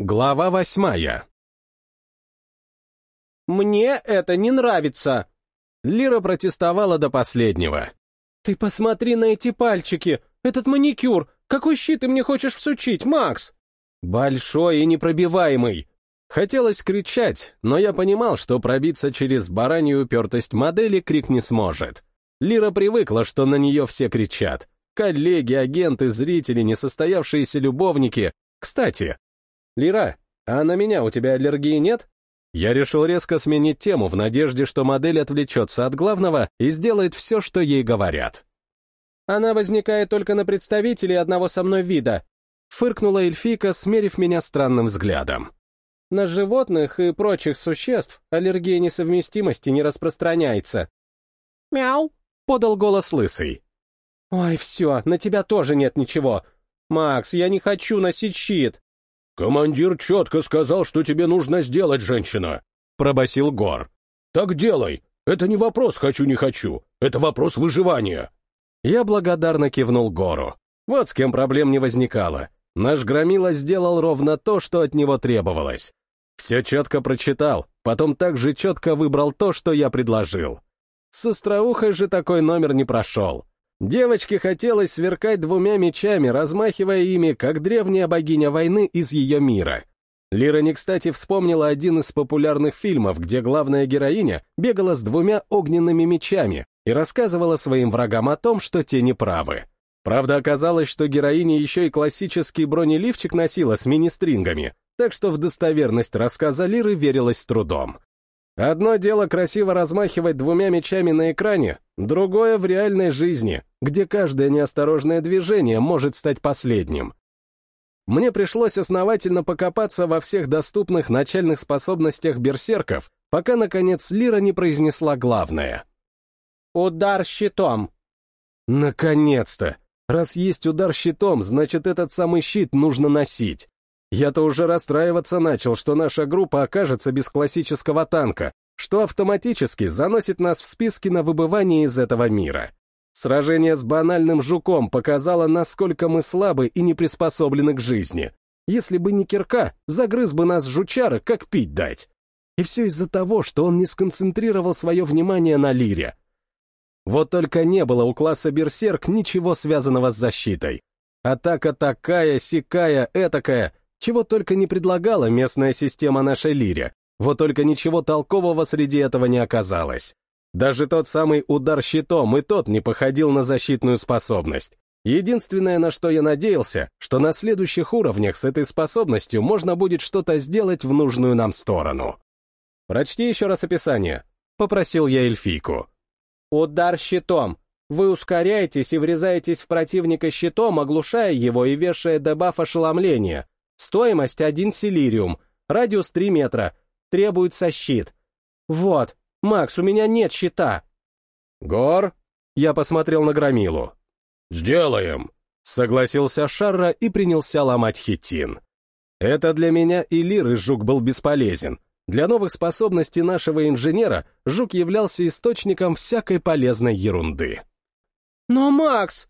Глава восьмая. «Мне это не нравится!» Лира протестовала до последнего. «Ты посмотри на эти пальчики! Этот маникюр! Какой щит ты мне хочешь всучить, Макс?» «Большой и непробиваемый!» Хотелось кричать, но я понимал, что пробиться через баранью упертость модели крик не сможет. Лира привыкла, что на нее все кричат. Коллеги, агенты, зрители, несостоявшиеся любовники. Кстати, Лира, а на меня у тебя аллергии нет? Я решил резко сменить тему в надежде, что модель отвлечется от главного и сделает все, что ей говорят. Она возникает только на представителей одного со мной вида. Фыркнула эльфийка, смерив меня странным взглядом. На животных и прочих существ аллергия несовместимости не распространяется. «Мяу!» — подал голос лысый. «Ой, все, на тебя тоже нет ничего. Макс, я не хочу носить щит». «Командир четко сказал, что тебе нужно сделать, женщина», — пробасил Гор. «Так делай. Это не вопрос «хочу-не хочу». Это вопрос выживания». Я благодарно кивнул Гору. Вот с кем проблем не возникало. Наш Громила сделал ровно то, что от него требовалось. Все четко прочитал, потом также четко выбрал то, что я предложил. С остроухой же такой номер не прошел. Девочке хотелось сверкать двумя мечами, размахивая ими, как древняя богиня войны из ее мира. Лира не кстати вспомнила один из популярных фильмов, где главная героиня бегала с двумя огненными мечами и рассказывала своим врагам о том, что те неправы. Правда, оказалось, что героиня еще и классический бронеливчик носила с мини-стрингами, так что в достоверность рассказа Лиры верилось с трудом. Одно дело красиво размахивать двумя мечами на экране, другое в реальной жизни, где каждое неосторожное движение может стать последним. Мне пришлось основательно покопаться во всех доступных начальных способностях берсерков, пока, наконец, Лира не произнесла главное. «Удар щитом!» Наконец-то! Раз есть удар щитом, значит, этот самый щит нужно носить. Я-то уже расстраиваться начал, что наша группа окажется без классического танка, что автоматически заносит нас в списки на выбывание из этого мира. Сражение с банальным жуком показало, насколько мы слабы и не приспособлены к жизни. Если бы не кирка, загрыз бы нас жучара, как пить дать. И все из-за того, что он не сконцентрировал свое внимание на лире. Вот только не было у класса Берсерк ничего связанного с защитой. Атака такая, сикая, этакая — чего только не предлагала местная система нашей лире, вот только ничего толкового среди этого не оказалось. Даже тот самый удар щитом и тот не походил на защитную способность. Единственное, на что я надеялся, что на следующих уровнях с этой способностью можно будет что-то сделать в нужную нам сторону. «Прочти еще раз описание», — попросил я эльфийку. «Удар щитом. Вы ускоряетесь и врезаетесь в противника щитом, оглушая его и вешая дебаф ошеломления. Стоимость один силириум, радиус 3 метра, требуется щит. Вот, Макс, у меня нет щита. Гор? Я посмотрел на Громилу. Сделаем. Согласился Шарра и принялся ломать хитин. Это для меня и Лиры жук был бесполезен. Для новых способностей нашего инженера жук являлся источником всякой полезной ерунды. «Но, Макс!»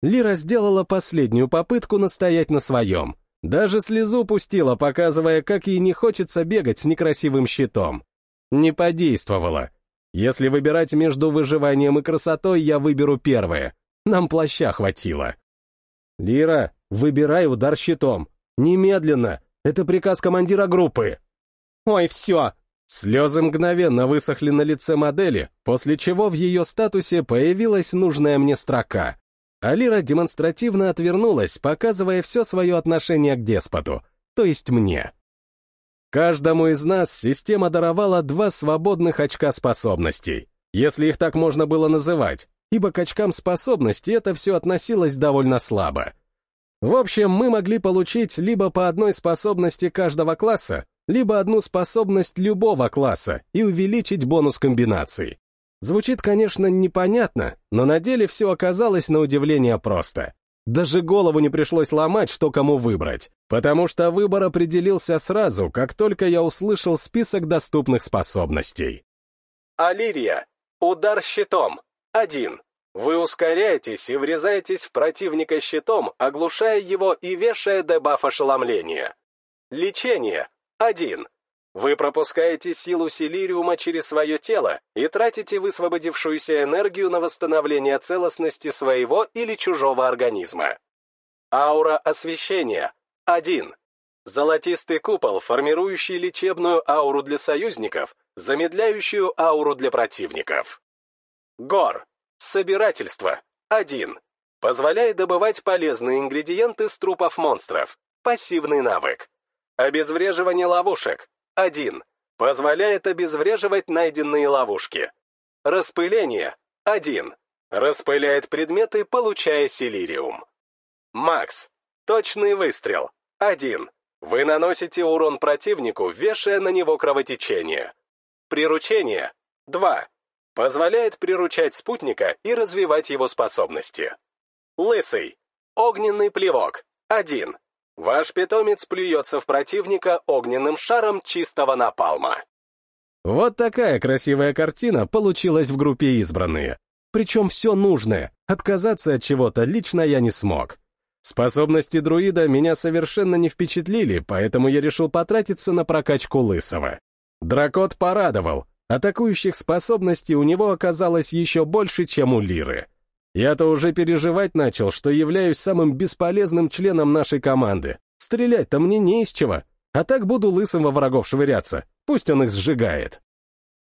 Лира сделала последнюю попытку настоять на своем. Даже слезу пустила, показывая, как ей не хочется бегать с некрасивым щитом. Не подействовало. Если выбирать между выживанием и красотой, я выберу первое. Нам плаща хватило. Лира, выбирай удар щитом. Немедленно. Это приказ командира группы. Ой, все. Слезы мгновенно высохли на лице модели, после чего в ее статусе появилась нужная мне строка. Алира демонстративно отвернулась, показывая все свое отношение к деспоту, то есть мне. Каждому из нас система даровала два свободных очка способностей, если их так можно было называть, ибо к очкам способностей это все относилось довольно слабо. В общем, мы могли получить либо по одной способности каждого класса, либо одну способность любого класса и увеличить бонус комбинаций. Звучит, конечно, непонятно, но на деле все оказалось на удивление просто. Даже голову не пришлось ломать, что кому выбрать, потому что выбор определился сразу, как только я услышал список доступных способностей. Алирия. Удар щитом. Один. Вы ускоряетесь и врезаетесь в противника щитом, оглушая его и вешая дебаф ошеломления. Лечение. 1. Вы пропускаете силу силириума через свое тело и тратите высвободившуюся энергию на восстановление целостности своего или чужого организма. Аура освещения. 1. Золотистый купол, формирующий лечебную ауру для союзников, замедляющую ауру для противников. Гор. Собирательство. 1. Позволяет добывать полезные ингредиенты с трупов монстров. Пассивный навык. Обезвреживание ловушек. 1. Позволяет обезвреживать найденные ловушки. Распыление. 1. Распыляет предметы, получая силириум. Макс. Точный выстрел. 1. Вы наносите урон противнику, вешая на него кровотечение. Приручение. 2. Позволяет приручать спутника и развивать его способности. Лысый. Огненный плевок. 1. Ваш питомец плюется в противника огненным шаром чистого напалма. Вот такая красивая картина получилась в группе избранные. Причем все нужное, отказаться от чего-то лично я не смог. Способности друида меня совершенно не впечатлили, поэтому я решил потратиться на прокачку Лысого. Дракот порадовал, атакующих способностей у него оказалось еще больше, чем у Лиры. Я-то уже переживать начал, что являюсь самым бесполезным членом нашей команды. Стрелять-то мне не из чего, а так буду лысым во врагов швыряться, пусть он их сжигает.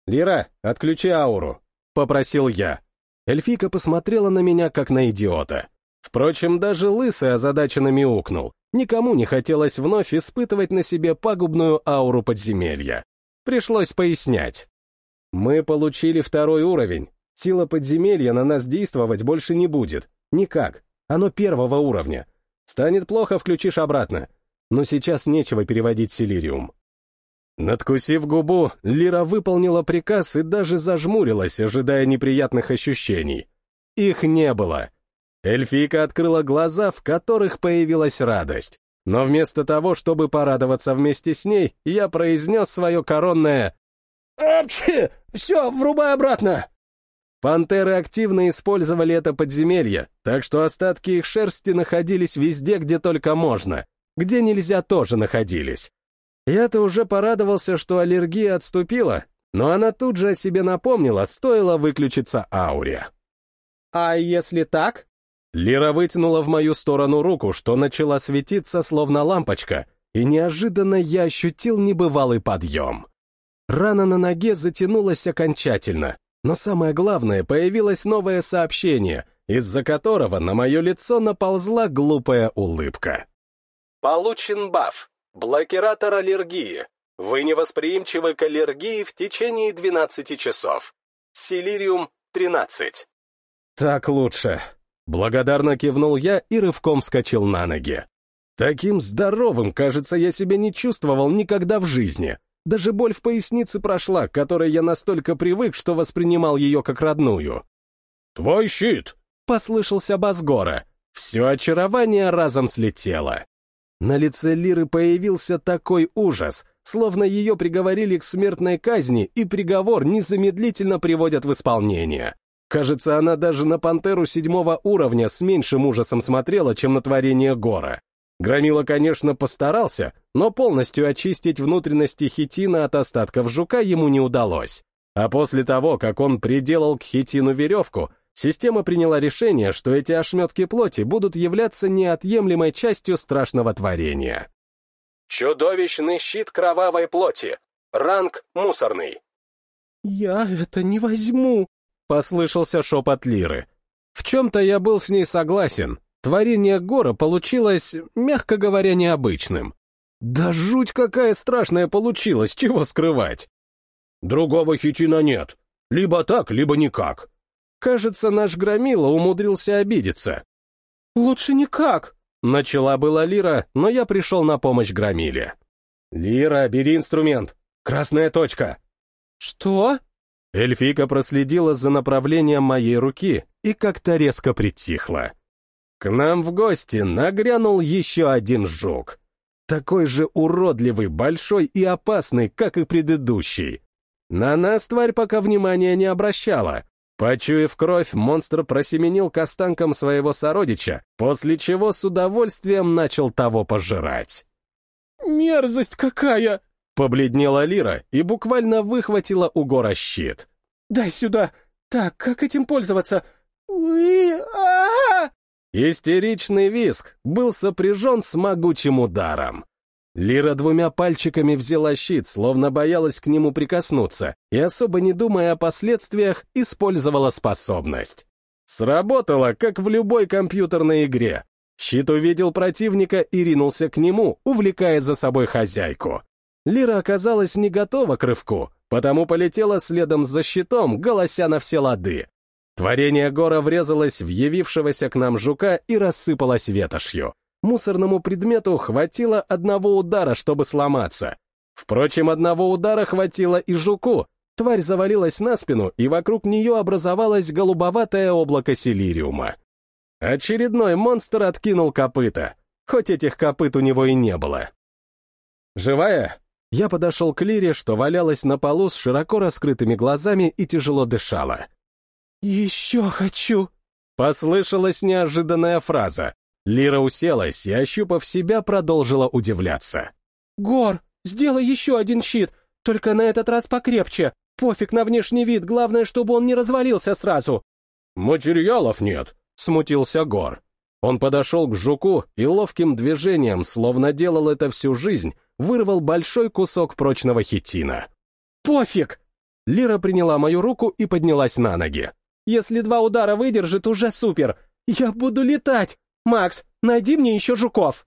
«Лира, отключи ауру», — попросил я. Эльфика посмотрела на меня, как на идиота. Впрочем, даже лысый озадаченно мяукнул. Никому не хотелось вновь испытывать на себе пагубную ауру подземелья. Пришлось пояснять. Мы получили второй уровень, Сила подземелья на нас действовать больше не будет. Никак. Оно первого уровня. Станет плохо, включишь обратно. Но сейчас нечего переводить силириум. Надкусив губу, Лира выполнила приказ и даже зажмурилась, ожидая неприятных ощущений. Их не было. Эльфийка открыла глаза, в которых появилась радость. Но вместо того, чтобы порадоваться вместе с ней, я произнес свое коронное «Апчхи! Все, врубай обратно!» Пантеры активно использовали это подземелье, так что остатки их шерсти находились везде, где только можно. Где нельзя, тоже находились. Я-то уже порадовался, что аллергия отступила, но она тут же о себе напомнила, стоило выключиться ауре. «А если так?» Лира вытянула в мою сторону руку, что начала светиться, словно лампочка, и неожиданно я ощутил небывалый подъем. Рана на ноге затянулась окончательно, но самое главное, появилось новое сообщение, из-за которого на мое лицо наползла глупая улыбка. Получен баф. Блокиратор аллергии. Вы невосприимчивы к аллергии в течение 12 часов. Силириум 13. Так лучше. Благодарно кивнул я и рывком вскочил на ноги. Таким здоровым, кажется, я себя не чувствовал никогда в жизни. Даже боль в пояснице прошла, к которой я настолько привык, что воспринимал ее как родную. «Твой щит!» — послышался Басгора. Все очарование разом слетело. На лице Лиры появился такой ужас, словно ее приговорили к смертной казни, и приговор незамедлительно приводят в исполнение. Кажется, она даже на пантеру седьмого уровня с меньшим ужасом смотрела, чем на творение Гора. Громила, конечно, постарался, но полностью очистить внутренности хитина от остатков жука ему не удалось. А после того, как он приделал к хитину веревку, система приняла решение, что эти ошметки плоти будут являться неотъемлемой частью страшного творения. Чудовищный щит кровавой плоти. Ранг мусорный. «Я это не возьму», — послышался шепот Лиры. В чем-то я был с ней согласен, Творение Гора получилось, мягко говоря, необычным. Да жуть какая страшная получилась, чего скрывать. Другого хитина нет. Либо так, либо никак. Кажется, наш Громила умудрился обидеться. Лучше никак. Начала была Лира, но я пришел на помощь Громиле. Лира, бери инструмент. Красная точка. Что? Эльфика проследила за направлением моей руки и как-то резко притихла. К нам в гости нагрянул еще один жук. Такой же уродливый, большой и опасный, как и предыдущий. На нас тварь пока внимания не обращала. Почуяв кровь, монстр просеменил к останкам своего сородича, после чего с удовольствием начал того пожирать. Мерзость какая!» Побледнела Лира и буквально выхватила у Гора щит. «Дай сюда! Так, как этим пользоваться? Уи а, -а, Истеричный виск был сопряжен с могучим ударом. Лира двумя пальчиками взяла щит, словно боялась к нему прикоснуться, и, особо не думая о последствиях, использовала способность. Сработало, как в любой компьютерной игре. Щит увидел противника и ринулся к нему, увлекая за собой хозяйку. Лира оказалась не готова к рывку, потому полетела следом за щитом, голося на все лады. Творение Гора врезалось в явившегося к нам жука и рассыпалось ветошью. Мусорному предмету хватило одного удара, чтобы сломаться. Впрочем, одного удара хватило и жуку. Тварь завалилась на спину, и вокруг нее образовалось голубоватое облако силириума. Очередной монстр откинул копыта, хоть этих копыт у него и не было. «Живая?» Я подошел к Лире, что валялась на полу с широко раскрытыми глазами и тяжело дышала. «Еще хочу!» Послышалась неожиданная фраза. Лира уселась и, ощупав себя, продолжила удивляться. «Гор, сделай еще один щит, только на этот раз покрепче. Пофиг на внешний вид, главное, чтобы он не развалился сразу». «Материалов нет», — смутился Гор. Он подошел к жуку и ловким движением, словно делал это всю жизнь, вырвал большой кусок прочного хитина. «Пофиг!» Лира приняла мою руку и поднялась на ноги. «Если два удара выдержит, уже супер! Я буду летать! Макс, найди мне еще жуков!»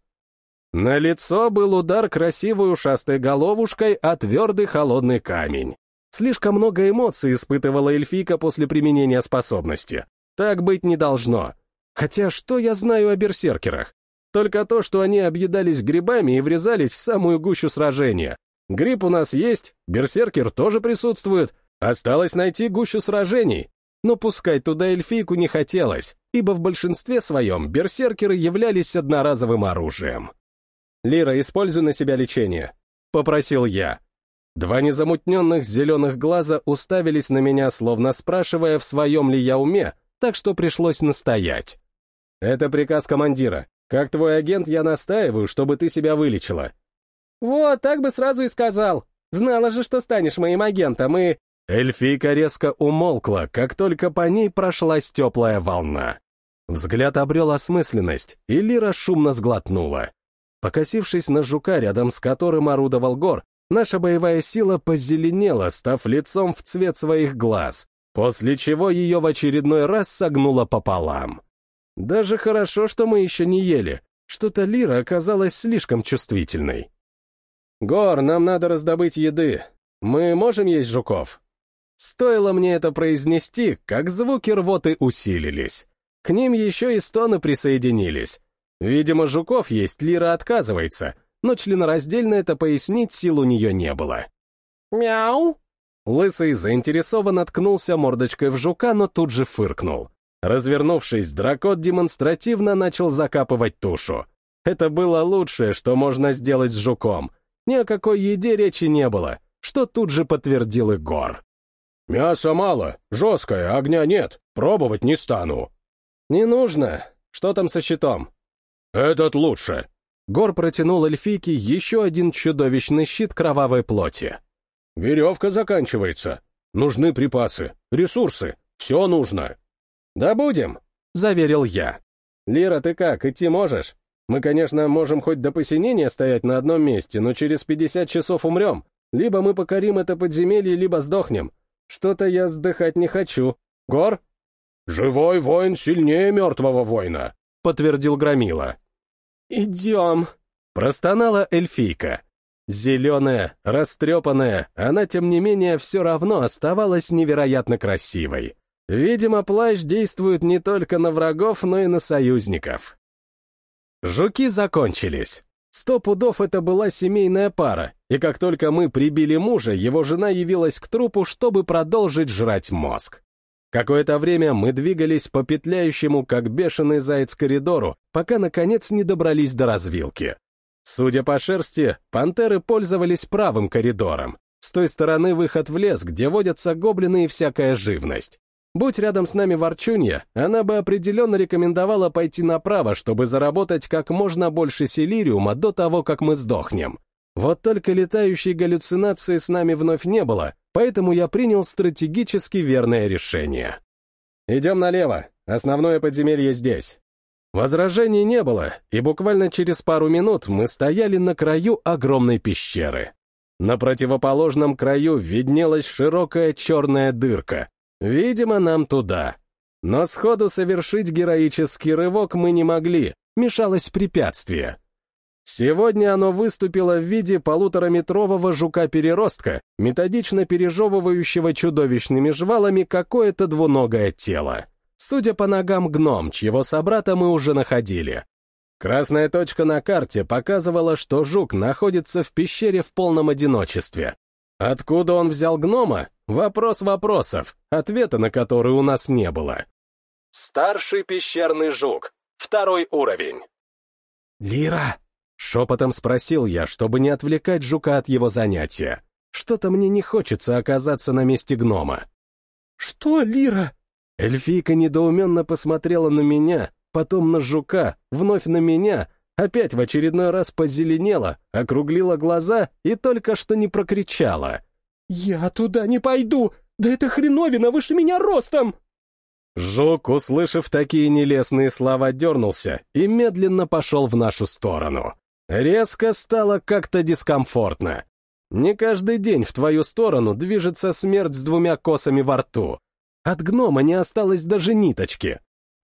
На лицо был удар красивой ушастой головушкой о твердый холодный камень. Слишком много эмоций испытывала эльфийка после применения способности. Так быть не должно. Хотя что я знаю о берсеркерах? Только то, что они объедались грибами и врезались в самую гущу сражения. Гриб у нас есть, берсеркер тоже присутствует. Осталось найти гущу сражений. Но пускай туда эльфийку не хотелось, ибо в большинстве своем берсеркеры являлись одноразовым оружием. «Лира, используй на себя лечение», — попросил я. Два незамутненных зеленых глаза уставились на меня, словно спрашивая, в своем ли я уме, так что пришлось настоять. «Это приказ командира. Как твой агент, я настаиваю, чтобы ты себя вылечила». «Вот, так бы сразу и сказал. Знала же, что станешь моим агентом, и...» Эльфийка резко умолкла, как только по ней прошлась теплая волна. Взгляд обрел осмысленность, и Лира шумно сглотнула. Покосившись на жука, рядом с которым орудовал гор, наша боевая сила позеленела, став лицом в цвет своих глаз, после чего ее в очередной раз согнула пополам. Даже хорошо, что мы еще не ели. Что-то Лира оказалась слишком чувствительной. «Гор, нам надо раздобыть еды. Мы можем есть жуков?» Стоило мне это произнести, как звуки рвоты усилились. К ним еще и стоны присоединились. Видимо, жуков есть Лира отказывается, но членораздельно это пояснить сил у нее не было. «Мяу!» Лысый заинтересованно ткнулся мордочкой в жука, но тут же фыркнул. Развернувшись, дракот демонстративно начал закапывать тушу. Это было лучшее, что можно сделать с жуком. Ни о какой еде речи не было, что тут же подтвердил и Гор. «Мяса мало, жесткое, огня нет, пробовать не стану». «Не нужно. Что там со щитом?» «Этот лучше». Гор протянул эльфийке еще один чудовищный щит кровавой плоти. «Веревка заканчивается. Нужны припасы, ресурсы, все нужно». «Да будем», — заверил я. «Лира, ты как, идти можешь? Мы, конечно, можем хоть до посинения стоять на одном месте, но через 50 часов умрем. Либо мы покорим это подземелье, либо сдохнем. Что-то я сдыхать не хочу. Гор?» «Живой воин сильнее мертвого воина», — подтвердил Громила. «Идем», — простонала эльфийка. Зеленая, растрепанная, она, тем не менее, все равно оставалась невероятно красивой. Видимо, плащ действует не только на врагов, но и на союзников. Жуки закончились. Сто пудов это была семейная пара, и как только мы прибили мужа, его жена явилась к трупу, чтобы продолжить жрать мозг. Какое-то время мы двигались по петляющему, как бешеный заяц, коридору, пока, наконец, не добрались до развилки. Судя по шерсти, пантеры пользовались правым коридором. С той стороны выход в лес, где водятся гоблины и всякая живность. Будь рядом с нами ворчунья, она бы определенно рекомендовала пойти направо, чтобы заработать как можно больше силириума до того, как мы сдохнем. Вот только летающей галлюцинации с нами вновь не было, поэтому я принял стратегически верное решение. «Идем налево, основное подземелье здесь». Возражений не было, и буквально через пару минут мы стояли на краю огромной пещеры. На противоположном краю виднелась широкая черная дырка. Видимо, нам туда. Но сходу совершить героический рывок мы не могли, мешалось препятствие. Сегодня оно выступило в виде полутораметрового жука-переростка, методично пережевывающего чудовищными жвалами какое-то двуногое тело. Судя по ногам гном, чьего собрата мы уже находили. Красная точка на карте показывала, что жук находится в пещере в полном одиночестве. Откуда он взял гнома? Вопрос вопросов, ответа на который у нас не было. Старший пещерный жук, второй уровень. «Лира!» Шепотом спросил я, чтобы не отвлекать жука от его занятия. Что-то мне не хочется оказаться на месте гнома. «Что, Лира?» Эльфийка недоуменно посмотрела на меня, потом на жука, вновь на меня, опять в очередной раз позеленела, округлила глаза и только что не прокричала. «Я туда не пойду! Да это хреновина выше меня ростом!» Жук, услышав такие нелестные слова, дернулся и медленно пошел в нашу сторону. Резко стало как-то дискомфортно. Не каждый день в твою сторону движется смерть с двумя косами во рту. От гнома не осталось даже ниточки.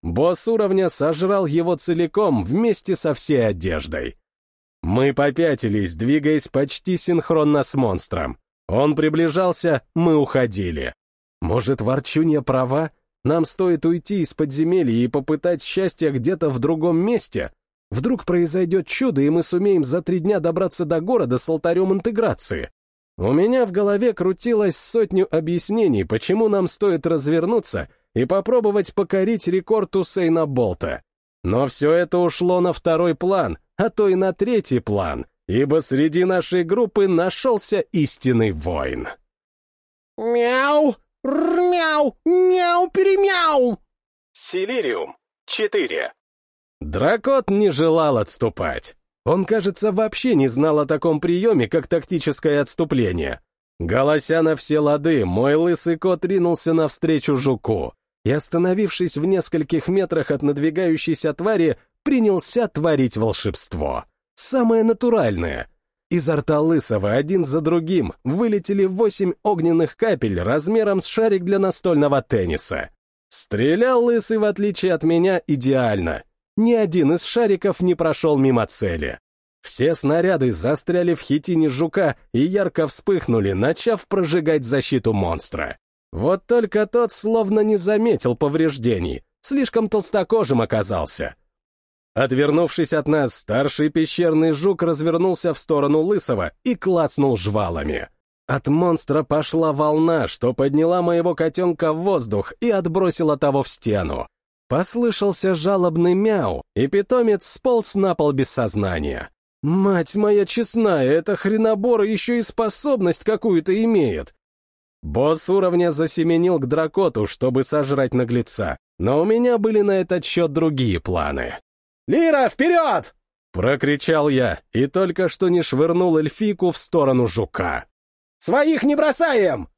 Босс уровня сожрал его целиком вместе со всей одеждой. Мы попятились, двигаясь почти синхронно с монстром. Он приближался, мы уходили. Может, ворчунья права? Нам стоит уйти из подземелья и попытать счастье где-то в другом месте? Вдруг произойдет чудо, и мы сумеем за три дня добраться до города с алтарем интеграции. У меня в голове крутилось сотню объяснений, почему нам стоит развернуться и попробовать покорить рекорд Усейна Болта. Но все это ушло на второй план, а то и на третий план, ибо среди нашей группы нашелся истинный воин. «Мяу! Рмяу! Мяу-перемяу!» Силириум. Четыре. Дракот не желал отступать. Он, кажется, вообще не знал о таком приеме, как тактическое отступление. Голося на все лады, мой лысый кот ринулся навстречу жуку и, остановившись в нескольких метрах от надвигающейся твари, принялся творить волшебство. Самое натуральное. Изо рта лысого один за другим вылетели восемь огненных капель размером с шарик для настольного тенниса. Стрелял лысый, в отличие от меня, идеально — ни один из шариков не прошел мимо цели. Все снаряды застряли в хитине жука и ярко вспыхнули, начав прожигать защиту монстра. Вот только тот словно не заметил повреждений, слишком толстокожим оказался. Отвернувшись от нас, старший пещерный жук развернулся в сторону Лысого и клацнул жвалами. От монстра пошла волна, что подняла моего котенка в воздух и отбросила того в стену. Послышался жалобный мяу, и питомец сполз на пол без сознания. «Мать моя честная, эта хренобор еще и способность какую-то имеет!» Босс уровня засеменил к дракоту, чтобы сожрать наглеца, но у меня были на этот счет другие планы. «Лира, вперед!» — прокричал я, и только что не швырнул эльфику в сторону жука. «Своих не бросаем!»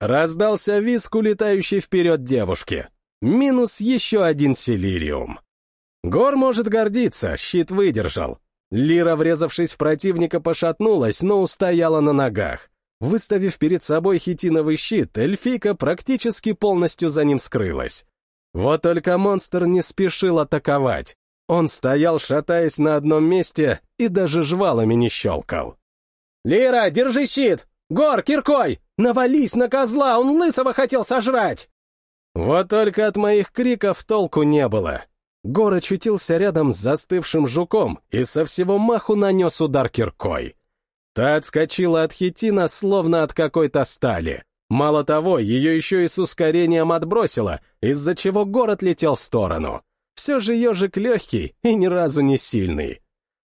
Раздался виск улетающей вперед девушки. Минус еще один силириум. Гор может гордиться, щит выдержал. Лира, врезавшись в противника, пошатнулась, но устояла на ногах. Выставив перед собой хитиновый щит, эльфийка практически полностью за ним скрылась. Вот только монстр не спешил атаковать. Он стоял, шатаясь на одном месте, и даже жвалами не щелкал. «Лира, держи щит! Гор, киркой! Навались на козла, он лысого хотел сожрать!» Вот только от моих криков толку не было. Гор очутился рядом с застывшим жуком и со всего маху нанес удар киркой. Та отскочила от хитина, словно от какой-то стали. Мало того, ее еще и с ускорением отбросило, из-за чего город летел в сторону. Все же ежик легкий и ни разу не сильный.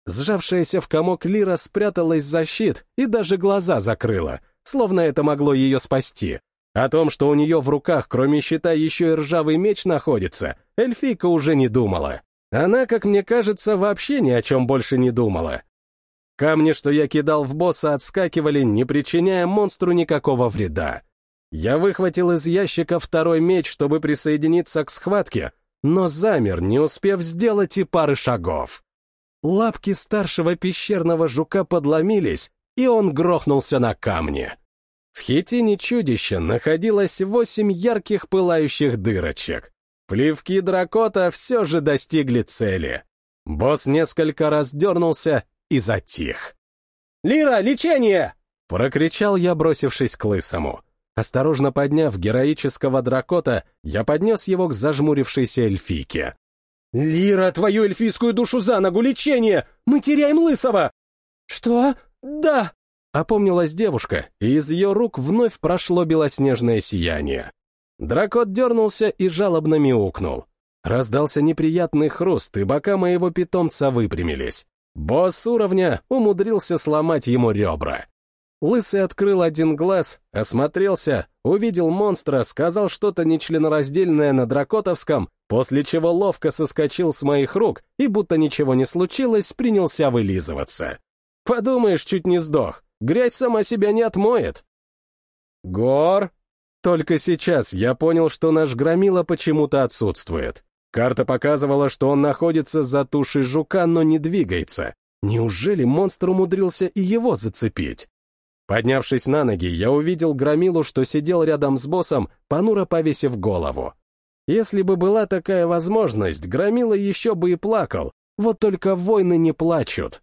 Сжавшаяся в комок Лира спряталась за щит и даже глаза закрыла — словно это могло ее спасти. О том, что у нее в руках, кроме щита, еще и ржавый меч находится, эльфийка уже не думала. Она, как мне кажется, вообще ни о чем больше не думала. Камни, что я кидал в босса, отскакивали, не причиняя монстру никакого вреда. Я выхватил из ящика второй меч, чтобы присоединиться к схватке, но замер, не успев сделать и пары шагов. Лапки старшего пещерного жука подломились, и он грохнулся на камни. В хитине чудища находилось восемь ярких пылающих дырочек. Плевки дракота все же достигли цели. Босс несколько раз дернулся и затих. «Лира, лечение!» — прокричал я, бросившись к лысому. Осторожно подняв героического дракота, я поднес его к зажмурившейся эльфийке. «Лира, твою эльфийскую душу за ногу, лечение! Мы теряем лысого!» «Что? Да!» Опомнилась девушка, и из ее рук вновь прошло белоснежное сияние. Дракот дернулся и жалобно мяукнул. Раздался неприятный хруст, и бока моего питомца выпрямились. Босс уровня умудрился сломать ему ребра. Лысый открыл один глаз, осмотрелся, увидел монстра, сказал что-то нечленораздельное на дракотовском, после чего ловко соскочил с моих рук и, будто ничего не случилось, принялся вылизываться. Подумаешь, чуть не сдох. Грязь сама себя не отмоет. Гор? Только сейчас я понял, что наш громила почему-то отсутствует. Карта показывала, что он находится за тушей жука, но не двигается. Неужели монстр умудрился и его зацепить? Поднявшись на ноги, я увидел Громилу, что сидел рядом с боссом, понуро повесив голову. Если бы была такая возможность, Громила еще бы и плакал, вот только войны не плачут.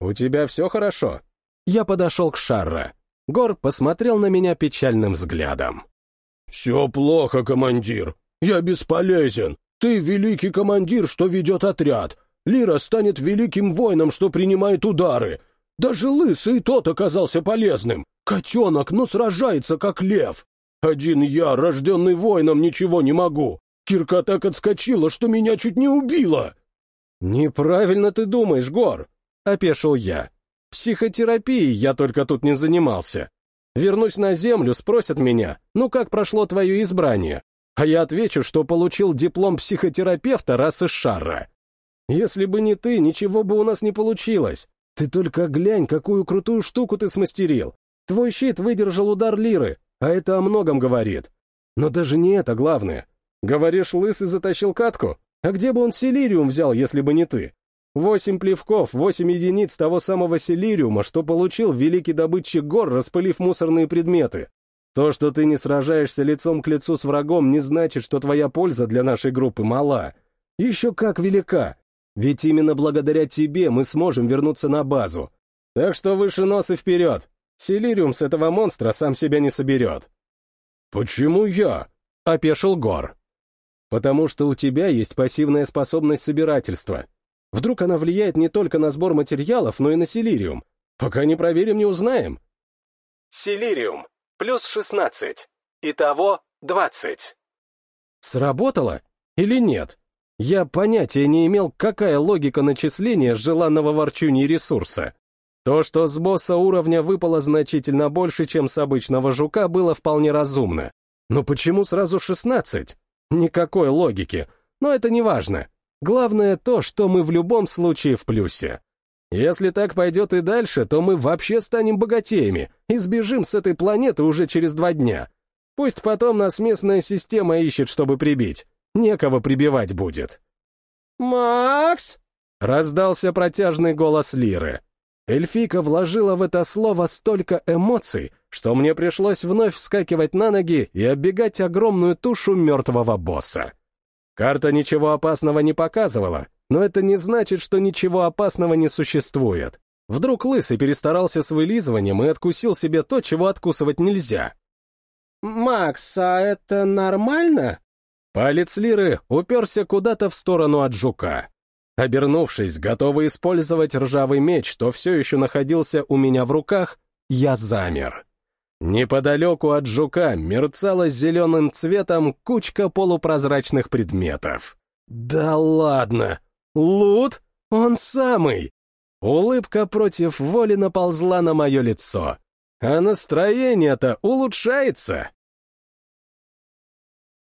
«У тебя все хорошо?» Я подошел к Шарра. Гор посмотрел на меня печальным взглядом. «Все плохо, командир. Я бесполезен. Ты великий командир, что ведет отряд. Лира станет великим воином, что принимает удары. Даже лысый тот оказался полезным. Котенок, но сражается, как лев. Один я, рожденный воином, ничего не могу. Кирка так отскочила, что меня чуть не убила. «Неправильно ты думаешь, Гор», — опешил я. «Психотерапией я только тут не занимался. Вернусь на землю, спросят меня, ну как прошло твое избрание? А я отвечу, что получил диплом психотерапевта расы Шарра. Если бы не ты, ничего бы у нас не получилось. Ты только глянь, какую крутую штуку ты смастерил. Твой щит выдержал удар лиры, а это о многом говорит. Но даже не это главное. Говоришь, лысый затащил катку? А где бы он селириум взял, если бы не ты? Восемь плевков, восемь единиц того самого селириума, что получил великий добытчик гор, распылив мусорные предметы. То, что ты не сражаешься лицом к лицу с врагом, не значит, что твоя польза для нашей группы мала. Еще как велика. Ведь именно благодаря тебе мы сможем вернуться на базу. Так что выше нос и вперед. Селириум с этого монстра сам себя не соберет. «Почему я?» — опешил Гор. «Потому что у тебя есть пассивная способность собирательства. Вдруг она влияет не только на сбор материалов, но и на селириум. Пока не проверим, не узнаем». Селириум. Плюс 16. Итого 20. Сработало или нет? Я понятия не имел, какая логика начисления желанного ворчуни ресурса. То, что с босса уровня выпало значительно больше, чем с обычного жука, было вполне разумно. Но почему сразу 16? Никакой логики. Но это не важно. Главное то, что мы в любом случае в плюсе. Если так пойдет и дальше, то мы вообще станем богатеями и сбежим с этой планеты уже через два дня. Пусть потом нас местная система ищет, чтобы прибить. Некого прибивать будет. «Макс!» — раздался протяжный голос Лиры. Эльфика вложила в это слово столько эмоций, что мне пришлось вновь вскакивать на ноги и оббегать огромную тушу мертвого босса. Карта ничего опасного не показывала, но это не значит, что ничего опасного не существует. Вдруг Лысый перестарался с вылизыванием и откусил себе то, чего откусывать нельзя. «Макс, а это нормально?» Палец Лиры уперся куда-то в сторону от жука. Обернувшись, готовый использовать ржавый меч, что все еще находился у меня в руках, я замер. Неподалеку от жука мерцала зеленым цветом кучка полупрозрачных предметов. «Да ладно! Лут? Он самый!» Улыбка против воли наползла на мое лицо. А настроение-то улучшается.